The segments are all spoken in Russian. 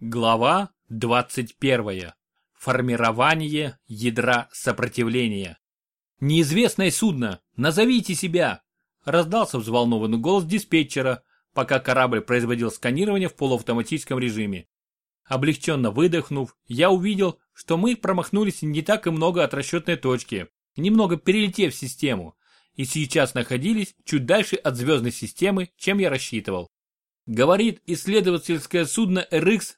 Глава 21. Формирование ядра сопротивления. «Неизвестное судно! Назовите себя!» Раздался взволнованный голос диспетчера, пока корабль производил сканирование в полуавтоматическом режиме. Облегченно выдохнув, я увидел, что мы промахнулись не так и много от расчетной точки, немного перелетев систему, и сейчас находились чуть дальше от звездной системы, чем я рассчитывал. Говорит исследовательское судно RX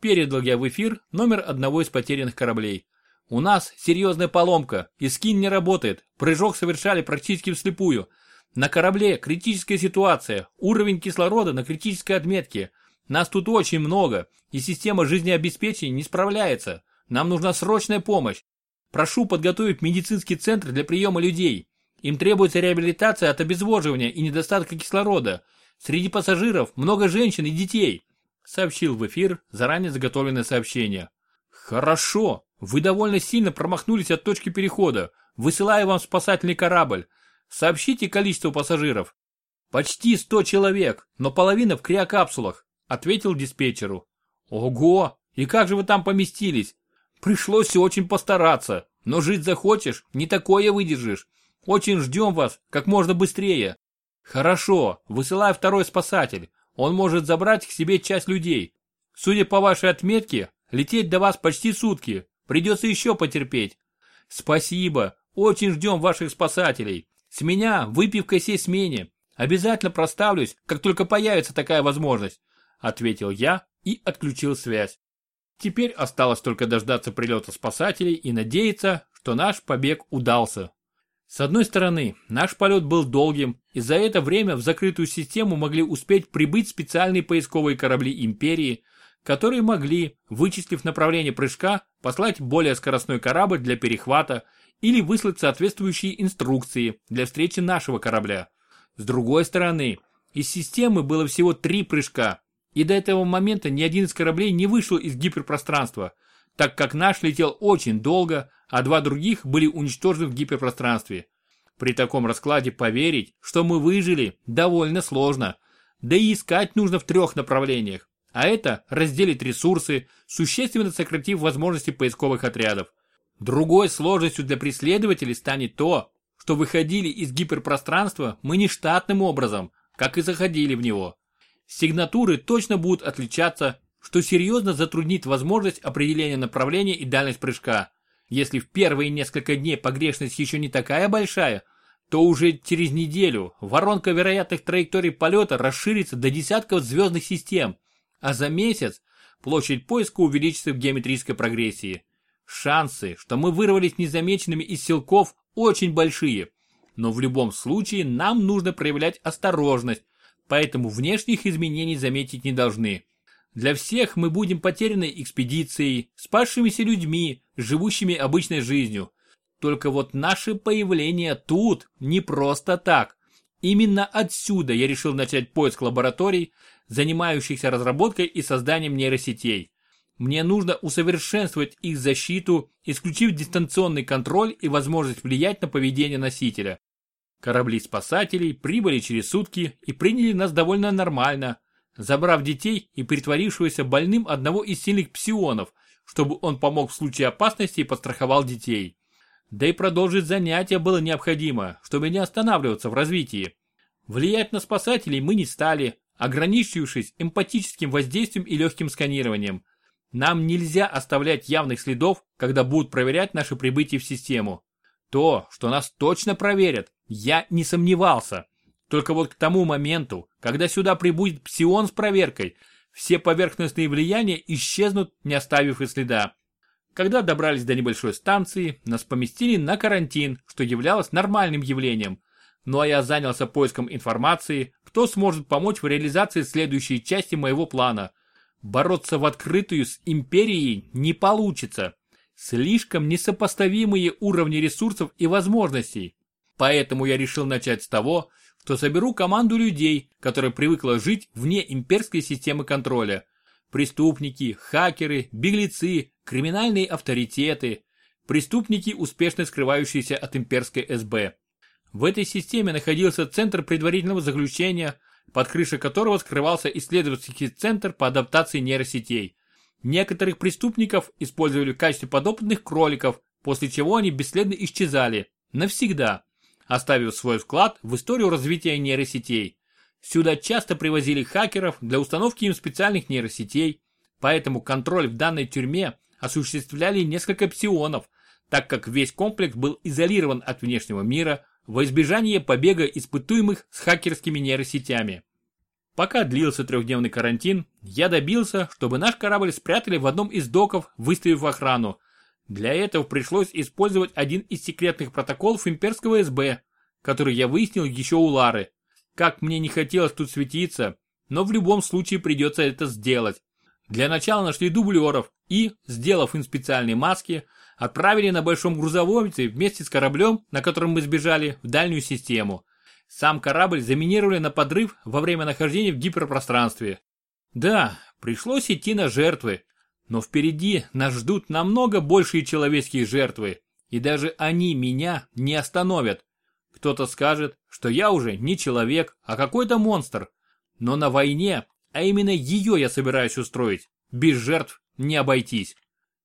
Передал я в эфир номер одного из потерянных кораблей. У нас серьезная поломка, и скин не работает, прыжок совершали практически вслепую. На корабле критическая ситуация, уровень кислорода на критической отметке. Нас тут очень много, и система жизнеобеспечения не справляется. Нам нужна срочная помощь. Прошу подготовить медицинский центр для приема людей. Им требуется реабилитация от обезвоживания и недостатка кислорода. Среди пассажиров много женщин и детей сообщил в эфир заранее заготовленное сообщение. Хорошо, вы довольно сильно промахнулись от точки перехода. Высылаю вам спасательный корабль. Сообщите количество пассажиров. Почти 100 человек, но половина в криокапсулах, ответил диспетчеру. Ого, и как же вы там поместились? Пришлось очень постараться, но жить захочешь, не такое выдержишь. Очень ждем вас, как можно быстрее. Хорошо, высылаю второй спасатель. Он может забрать к себе часть людей. Судя по вашей отметке, лететь до вас почти сутки. Придется еще потерпеть. Спасибо. Очень ждем ваших спасателей. С меня выпивка сей смене. Обязательно проставлюсь, как только появится такая возможность. Ответил я и отключил связь. Теперь осталось только дождаться прилета спасателей и надеяться, что наш побег удался. С одной стороны, наш полет был долгим, и за это время в закрытую систему могли успеть прибыть специальные поисковые корабли Империи, которые могли, вычислив направление прыжка, послать более скоростной корабль для перехвата или выслать соответствующие инструкции для встречи нашего корабля. С другой стороны, из системы было всего три прыжка, и до этого момента ни один из кораблей не вышел из гиперпространства, так как наш летел очень долго, а два других были уничтожены в гиперпространстве. При таком раскладе поверить, что мы выжили, довольно сложно. Да и искать нужно в трех направлениях. А это разделить ресурсы, существенно сократив возможности поисковых отрядов. Другой сложностью для преследователей станет то, что выходили из гиперпространства мы не штатным образом, как и заходили в него. Сигнатуры точно будут отличаться, что серьезно затруднит возможность определения направления и дальность прыжка. Если в первые несколько дней погрешность еще не такая большая, то уже через неделю воронка вероятных траекторий полета расширится до десятков звездных систем, а за месяц площадь поиска увеличится в геометрической прогрессии. Шансы, что мы вырвались незамеченными из силков, очень большие. Но в любом случае нам нужно проявлять осторожность, поэтому внешних изменений заметить не должны. Для всех мы будем потерянной экспедицией, спасшимися людьми, живущими обычной жизнью. Только вот наше появление тут не просто так. Именно отсюда я решил начать поиск лабораторий, занимающихся разработкой и созданием нейросетей. Мне нужно усовершенствовать их защиту, исключив дистанционный контроль и возможность влиять на поведение носителя. Корабли спасателей прибыли через сутки и приняли нас довольно нормально, забрав детей и притворившегося больным одного из сильных псионов, чтобы он помог в случае опасности и подстраховал детей. Да и продолжить занятия было необходимо, чтобы не останавливаться в развитии. Влиять на спасателей мы не стали, ограничившись эмпатическим воздействием и легким сканированием. Нам нельзя оставлять явных следов, когда будут проверять наше прибытие в систему. То, что нас точно проверят, я не сомневался. Только вот к тому моменту, когда сюда прибудет псион с проверкой, все поверхностные влияния исчезнут, не оставив и следа. Когда добрались до небольшой станции, нас поместили на карантин, что являлось нормальным явлением. Ну а я занялся поиском информации, кто сможет помочь в реализации следующей части моего плана. Бороться в открытую с империей не получится. Слишком несопоставимые уровни ресурсов и возможностей. Поэтому я решил начать с того, что соберу команду людей, которая привыкла жить вне имперской системы контроля. Преступники, хакеры, беглецы, криминальные авторитеты, преступники, успешно скрывающиеся от имперской СБ. В этой системе находился центр предварительного заключения, под крышей которого скрывался исследовательский центр по адаптации нейросетей. Некоторых преступников использовали в качестве подопытных кроликов, после чего они бесследно исчезали. Навсегда. Оставив свой вклад в историю развития нейросетей. Сюда часто привозили хакеров для установки им специальных нейросетей, поэтому контроль в данной тюрьме осуществляли несколько псионов, так как весь комплекс был изолирован от внешнего мира во избежание побега испытуемых с хакерскими нейросетями. Пока длился трехдневный карантин, я добился, чтобы наш корабль спрятали в одном из доков, выставив охрану. Для этого пришлось использовать один из секретных протоколов имперского СБ, который я выяснил еще у Лары. Как мне не хотелось тут светиться, но в любом случае придется это сделать. Для начала нашли дублеров и, сделав им специальные маски, отправили на большом грузовозе вместе с кораблем, на котором мы сбежали, в дальнюю систему. Сам корабль заминировали на подрыв во время нахождения в гиперпространстве. Да, пришлось идти на жертвы, но впереди нас ждут намного большие человеческие жертвы, и даже они меня не остановят. Кто-то скажет, что я уже не человек, а какой-то монстр. Но на войне а именно ее я собираюсь устроить. Без жертв не обойтись.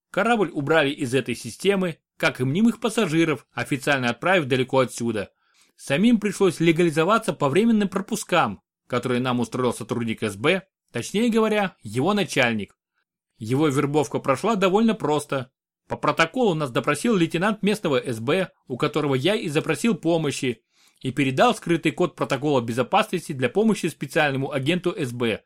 Корабль убрали из этой системы, как и мнимых пассажиров, официально отправив далеко отсюда. Самим пришлось легализоваться по временным пропускам, которые нам устроил сотрудник СБ, точнее говоря, его начальник. Его вербовка прошла довольно просто. По протоколу нас допросил лейтенант местного СБ, у которого я и запросил помощи, и передал скрытый код протокола безопасности для помощи специальному агенту СБ,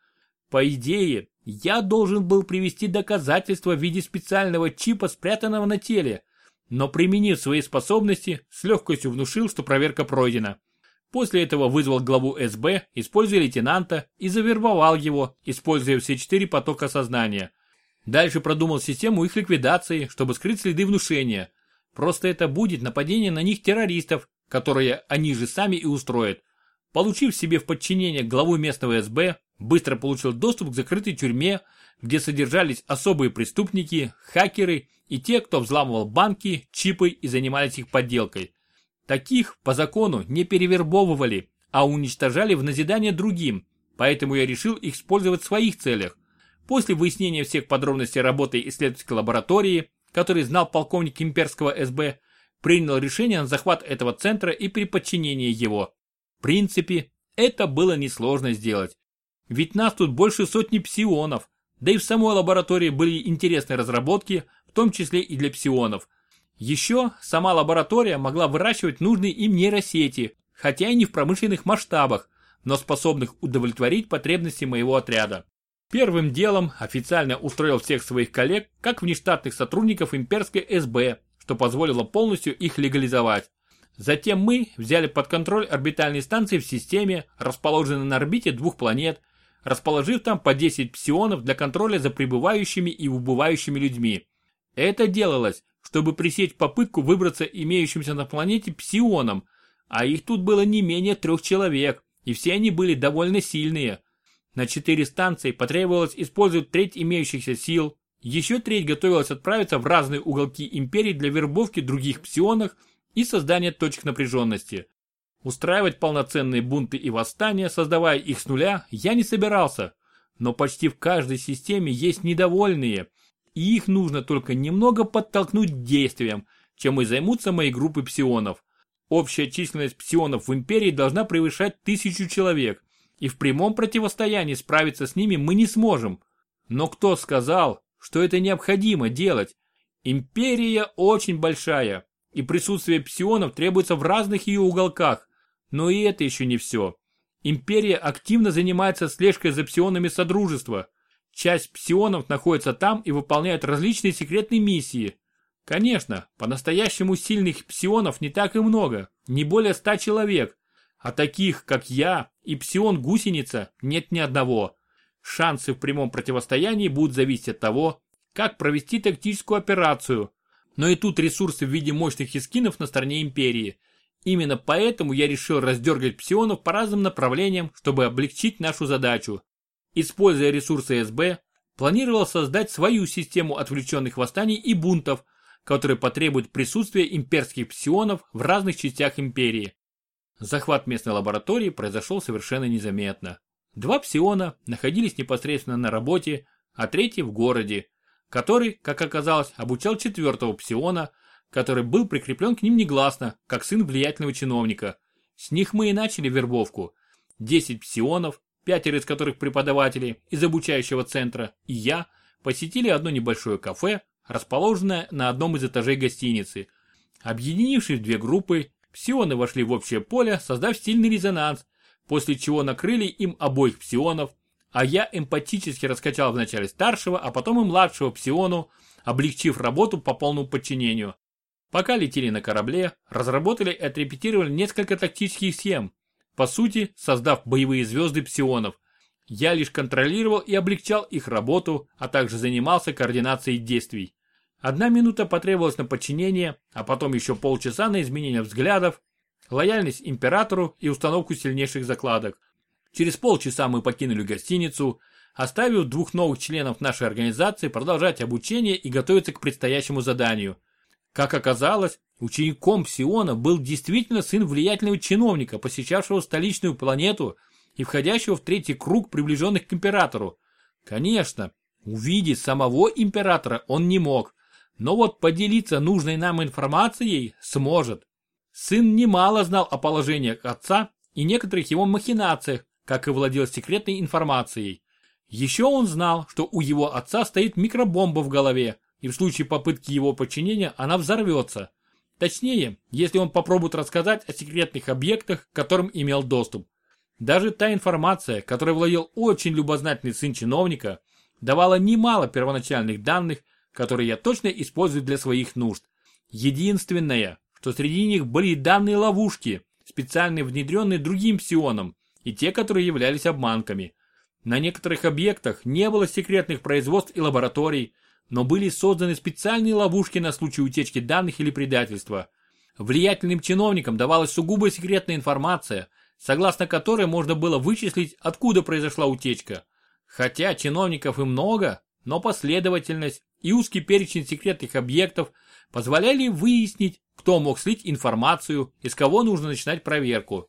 по идее, я должен был привести доказательства в виде специального чипа, спрятанного на теле, но применив свои способности, с легкостью внушил, что проверка пройдена. После этого вызвал главу СБ, используя лейтенанта, и завербовал его, используя все четыре потока сознания. Дальше продумал систему их ликвидации, чтобы скрыть следы внушения. Просто это будет нападение на них террористов, которые они же сами и устроят. Получив себе в подчинение главу местного СБ, быстро получил доступ к закрытой тюрьме, где содержались особые преступники, хакеры и те, кто взламывал банки, чипы и занимались их подделкой. Таких по закону не перевербовывали, а уничтожали в назидание другим, поэтому я решил их использовать в своих целях. После выяснения всех подробностей работы исследовательской лаборатории, который знал полковник имперского СБ, принял решение на захват этого центра и переподчинение его. В принципе, это было несложно сделать. Ведь нас тут больше сотни псионов, да и в самой лаборатории были интересные разработки, в том числе и для псионов. Еще сама лаборатория могла выращивать нужные им нейросети, хотя и не в промышленных масштабах, но способных удовлетворить потребности моего отряда. Первым делом официально устроил всех своих коллег как внештатных сотрудников имперской СБ, что позволило полностью их легализовать. Затем мы взяли под контроль орбитальные станции в системе, расположенные на орбите двух планет, расположив там по 10 псионов для контроля за прибывающими и убывающими людьми. Это делалось, чтобы пресечь попытку выбраться имеющимся на планете псионом, а их тут было не менее трех человек, и все они были довольно сильные. На четыре станции потребовалось использовать треть имеющихся сил, еще треть готовилась отправиться в разные уголки империи для вербовки других псионов и создания точек напряженности. Устраивать полноценные бунты и восстания, создавая их с нуля, я не собирался. Но почти в каждой системе есть недовольные, и их нужно только немного подтолкнуть к действиям, чем и займутся мои группы псионов. Общая численность псионов в империи должна превышать тысячу человек, и в прямом противостоянии справиться с ними мы не сможем. Но кто сказал, что это необходимо делать? Империя очень большая, и присутствие псионов требуется в разных ее уголках, но и это еще не все. Империя активно занимается слежкой за псионами Содружества. Часть псионов находится там и выполняет различные секретные миссии. Конечно, по-настоящему сильных псионов не так и много, не более ста человек. А таких, как я и псион-гусеница, нет ни одного. Шансы в прямом противостоянии будут зависеть от того, как провести тактическую операцию. Но и тут ресурсы в виде мощных эскинов на стороне Империи – Именно поэтому я решил раздергать псионов по разным направлениям, чтобы облегчить нашу задачу. Используя ресурсы СБ, планировал создать свою систему отвлеченных восстаний и бунтов, которые потребуют присутствия имперских псионов в разных частях империи. Захват местной лаборатории произошел совершенно незаметно. Два псиона находились непосредственно на работе, а третий в городе. который, как оказалось, обучал четвертого псиона, который был прикреплен к ним негласно, как сын влиятельного чиновника. С них мы и начали вербовку. Десять псионов, пятеро из которых преподаватели из обучающего центра, и я, посетили одно небольшое кафе, расположенное на одном из этажей гостиницы. Объединившись в две группы, псионы вошли в общее поле, создав сильный резонанс, после чего накрыли им обоих псионов, а я эмпатически раскачал вначале старшего, а потом и младшего псиону, облегчив работу по полному подчинению. Пока летели на корабле, разработали и отрепетировали несколько тактических схем, по сути, создав боевые звезды псионов. Я лишь контролировал и облегчал их работу, а также занимался координацией действий. Одна минута потребовалась на подчинение, а потом еще полчаса на изменение взглядов, лояльность императору и установку сильнейших закладок. Через полчаса мы покинули гостиницу, оставив двух новых членов нашей организации продолжать обучение и готовиться к предстоящему заданию. Как оказалось, учеником Псиона был действительно сын влиятельного чиновника, посещавшего столичную планету и входящего в третий круг приближенных к императору. Конечно, увидеть самого императора он не мог, но вот поделиться нужной нам информацией сможет. Сын немало знал о положениях отца и некоторых его махинациях, как и владел секретной информацией. Еще он знал, что у его отца стоит микробомба в голове, и в случае попытки его подчинения она взорвется. Точнее, если он попробует рассказать о секретных объектах, к которым имел доступ. Даже та информация, которой владел очень любознательный сын чиновника, давала немало первоначальных данных, которые я точно использую для своих нужд. Единственное, что среди них были данные ловушки, специально внедренные другим псионом, и те, которые являлись обманками. На некоторых объектах не было секретных производств и лабораторий, но были созданы специальные ловушки на случай утечки данных или предательства. Влиятельным чиновникам давалась сугубо секретная информация, согласно которой можно было вычислить, откуда произошла утечка. Хотя чиновников и много, но последовательность и узкий перечень секретных объектов позволяли выяснить, кто мог слить информацию и с кого нужно начинать проверку.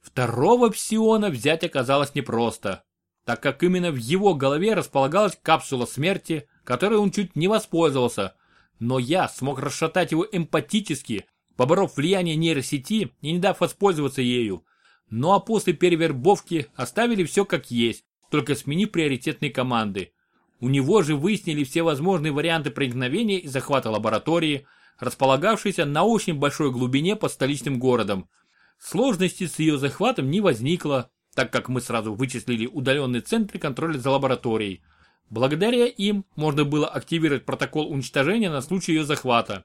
Второго псиона взять оказалось непросто, так как именно в его голове располагалась капсула смерти, которой он чуть не воспользовался, но я смог расшатать его эмпатически, поборов влияние нейросети и не дав воспользоваться ею. Ну а после перевербовки оставили все как есть, только сменив приоритетные команды. У него же выяснили все возможные варианты проникновения и захвата лаборатории, располагавшейся на очень большой глубине под столичным городом. Сложности с ее захватом не возникло, так как мы сразу вычислили удаленный центр контроля за лабораторией. Благодаря им можно было активировать протокол уничтожения на случай ее захвата.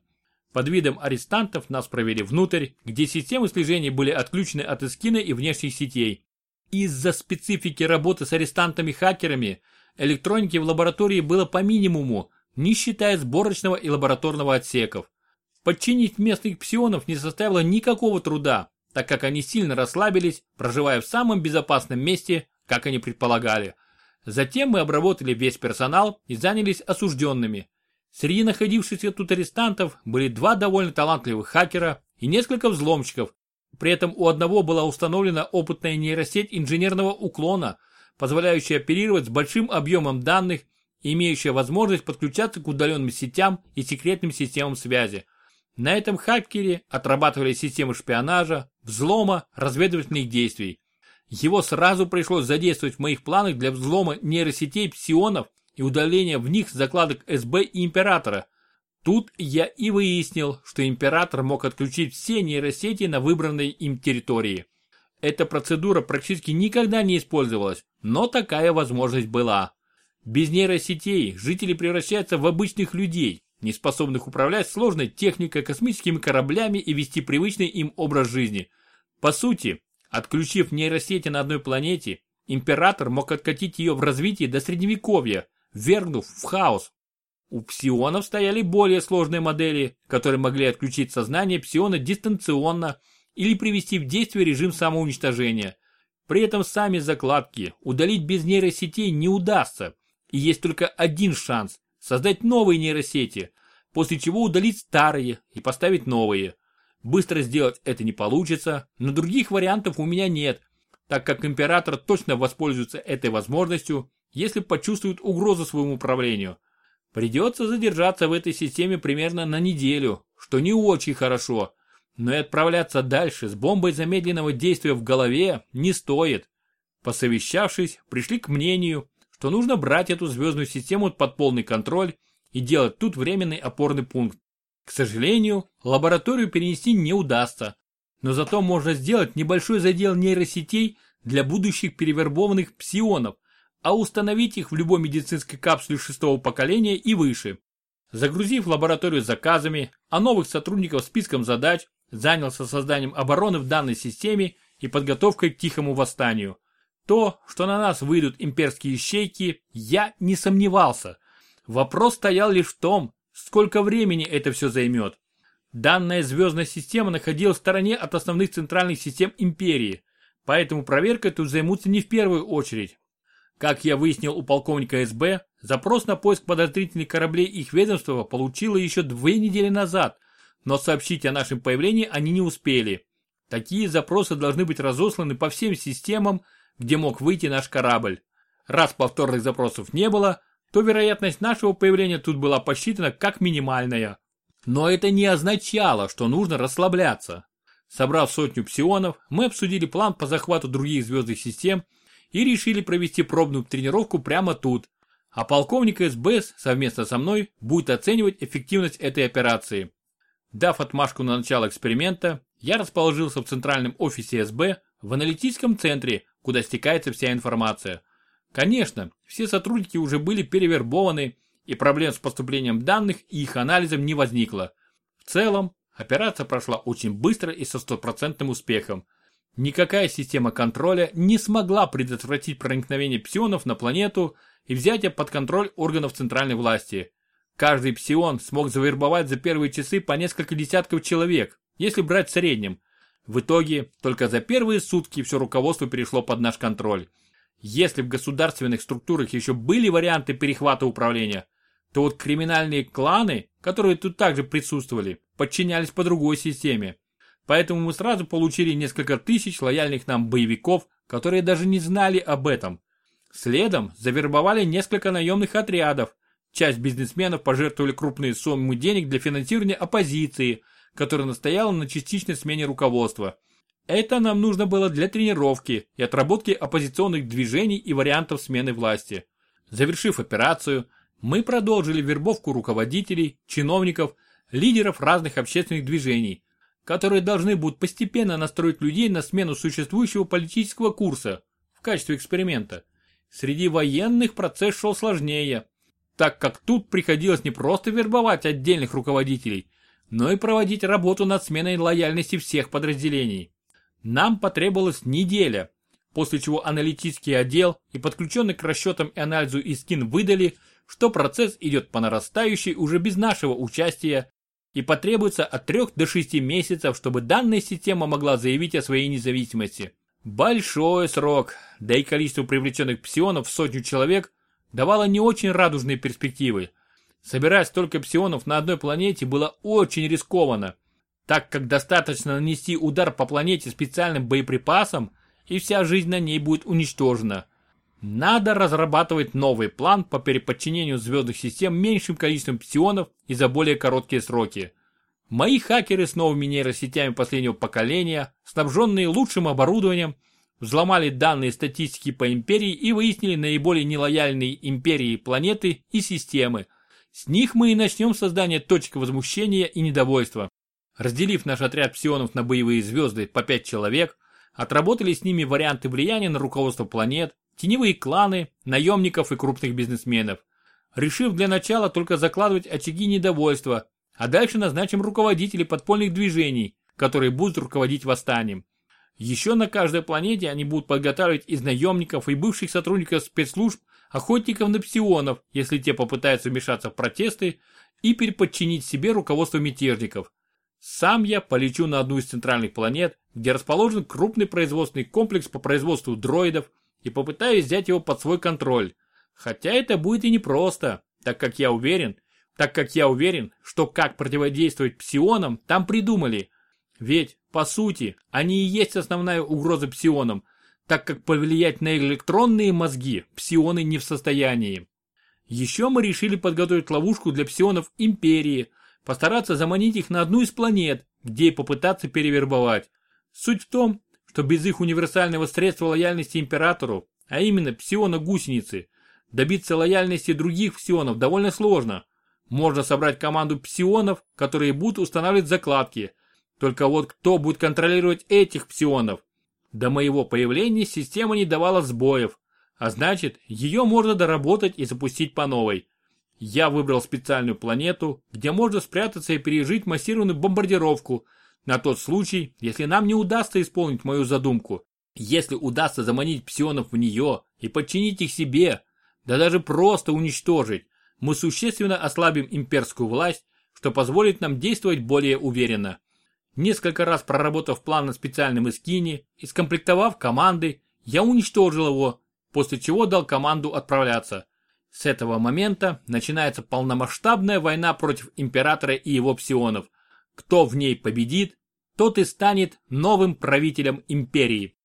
Под видом арестантов нас провели внутрь, где системы слежения были отключены от эскина и внешних сетей. Из-за специфики работы с арестантами-хакерами электроники в лаборатории было по минимуму, не считая сборочного и лабораторного отсеков. Подчинить местных псионов не составило никакого труда, так как они сильно расслабились, проживая в самом безопасном месте, как они предполагали. Затем мы обработали весь персонал и занялись осужденными. Среди находившихся тут арестантов были два довольно талантливых хакера и несколько взломщиков. При этом у одного была установлена опытная нейросеть инженерного уклона, позволяющая оперировать с большим объемом данных имеющая возможность подключаться к удаленным сетям и секретным системам связи. На этом хакере отрабатывали системы шпионажа, взлома, разведывательных действий. Его сразу пришлось задействовать в моих планах для взлома нейросетей псионов и удаления в них закладок СБ и Императора. Тут я и выяснил, что Император мог отключить все нейросети на выбранной им территории. Эта процедура практически никогда не использовалась, но такая возможность была. Без нейросетей жители превращаются в обычных людей, не способных управлять сложной техникой, космическими кораблями и вести привычный им образ жизни. По сути, отключив нейросети на одной планете, император мог откатить ее в развитии до средневековья, вергнув в хаос. У псионов стояли более сложные модели, которые могли отключить сознание псиона дистанционно или привести в действие режим самоуничтожения. При этом сами закладки удалить без нейросетей не удастся, и есть только один шанс создать новые нейросети, после чего удалить старые и поставить новые. Быстро сделать это не получится, но других вариантов у меня нет, так как император точно воспользуется этой возможностью, если почувствует угрозу своему управлению. Придется задержаться в этой системе примерно на неделю, что не очень хорошо. Но и отправляться дальше с бомбой замедленного действия в голове не стоит. Посовещавшись, пришли к мнению, что нужно брать эту звездную систему под полный контроль и делать тут временный опорный пункт. К сожалению, лабораторию перенести не удастся, но зато можно сделать небольшой задел нейросетей для будущих перевербованных псионов, а установить их в любой медицинской капсуле шестого поколения и выше. Загрузив лабораторию заказами, а новых сотрудников списком задач, занялся созданием обороны в данной системе и подготовкой к тихому восстанию. То, что на нас выйдут имперские ищейки, я не сомневался. Вопрос стоял лишь в том, сколько времени это все займет. Данная звездная система находилась в стороне от основных центральных систем империи, поэтому проверкой тут займутся не в первую очередь. Как я выяснил у полковника СБ, запрос на поиск подозрительных кораблей их ведомства получило еще две недели назад, но сообщить о нашем появлении они не успели. Такие запросы должны быть разосланы по всем системам, где мог выйти наш корабль. Раз повторных запросов не было, то вероятность нашего появления тут была посчитана как минимальная. Но это не означало, что нужно расслабляться. Собрав сотню псионов, мы обсудили план по захвату других звездных систем и решили провести пробную тренировку прямо тут. А полковник СБС совместно со мной будет оценивать эффективность этой операции. Дав отмашку на начало эксперимента, я расположился в центральном офисе СБ в аналитическом центре, куда стекается вся информация. Конечно, все сотрудники уже были перевербованы, и проблем с поступлением данных и их анализом не возникло. В целом, операция прошла очень быстро и со стопроцентным успехом. Никакая система контроля не смогла предотвратить проникновение псионов на планету и взятие под контроль органов центральной власти. Каждый псион смог завербовать за первые часы по несколько десятков человек, если брать в среднем. В итоге, только за первые сутки все руководство перешло под наш контроль. Если в государственных структурах еще были варианты перехвата управления, то вот криминальные кланы, которые тут также присутствовали, подчинялись по другой системе. Поэтому мы сразу получили несколько тысяч лояльных нам боевиков, которые даже не знали об этом. Следом завербовали несколько наемных отрядов. Часть бизнесменов пожертвовали крупные суммы денег для финансирования оппозиции, которая настояла на частичной смене руководства. Это нам нужно было для тренировки и отработки оппозиционных движений и вариантов смены власти. Завершив операцию, мы продолжили вербовку руководителей, чиновников, лидеров разных общественных движений, которые должны будут постепенно настроить людей на смену существующего политического курса в качестве эксперимента. Среди военных процесс шел сложнее, так как тут приходилось не просто вербовать отдельных руководителей, но и проводить работу над сменой лояльности всех подразделений. Нам потребовалась неделя, после чего аналитический отдел и подключенный к расчетам и анализу Искин выдали, что процесс идет по нарастающей уже без нашего участия и потребуется от 3 до 6 месяцев, чтобы данная система могла заявить о своей независимости. Большой срок, да и количество привлеченных псионов в сотню человек давало не очень радужные перспективы. Собирать столько псионов на одной планете было очень рискованно, так как достаточно нанести удар по планете специальным боеприпасом, и вся жизнь на ней будет уничтожена. Надо разрабатывать новый план по переподчинению звездных систем меньшим количеством псионов и за более короткие сроки. Мои хакеры с новыми нейросетями последнего поколения, снабженные лучшим оборудованием, взломали данные статистики по империи и выяснили наиболее нелояльные империи планеты и системы. С них мы и начнем создание точек возмущения и недовольства. Разделив наш отряд псионов на боевые звезды по 5 человек, отработали с ними варианты влияния на руководство планет, теневые кланы, наемников и крупных бизнесменов. Решив для начала только закладывать очаги недовольства, а дальше назначим руководителей подпольных движений, которые будут руководить восстанием. Еще на каждой планете они будут подготавливать из наемников и бывших сотрудников спецслужб охотников на псионов, если те попытаются вмешаться в протесты и переподчинить себе руководство мятежников. Сам я полечу на одну из центральных планет, где расположен крупный производственный комплекс по производству дроидов, и попытаюсь взять его под свой контроль. Хотя это будет и непросто, так как я уверен, так как я уверен, что как противодействовать псионам там придумали. Ведь, по сути, они и есть основная угроза псионам, так как повлиять на электронные мозги псионы не в состоянии. Еще мы решили подготовить ловушку для псионов Империи, постараться заманить их на одну из планет, где и попытаться перевербовать. Суть в том, что без их универсального средства лояльности Императору, а именно псиона-гусеницы, добиться лояльности других псионов довольно сложно. Можно собрать команду псионов, которые будут устанавливать закладки. Только вот кто будет контролировать этих псионов? До моего появления система не давала сбоев, а значит, ее можно доработать и запустить по новой. Я выбрал специальную планету, где можно спрятаться и пережить массированную бомбардировку, на тот случай, если нам не удастся исполнить мою задумку. Если удастся заманить псионов в нее и подчинить их себе, да даже просто уничтожить, мы существенно ослабим имперскую власть, что позволит нам действовать более уверенно. Несколько раз проработав план на специальном эскине и скомплектовав команды, я уничтожил его, после чего дал команду отправляться. С этого момента начинается полномасштабная война против императора и его псионов. Кто в ней победит, тот и станет новым правителем империи.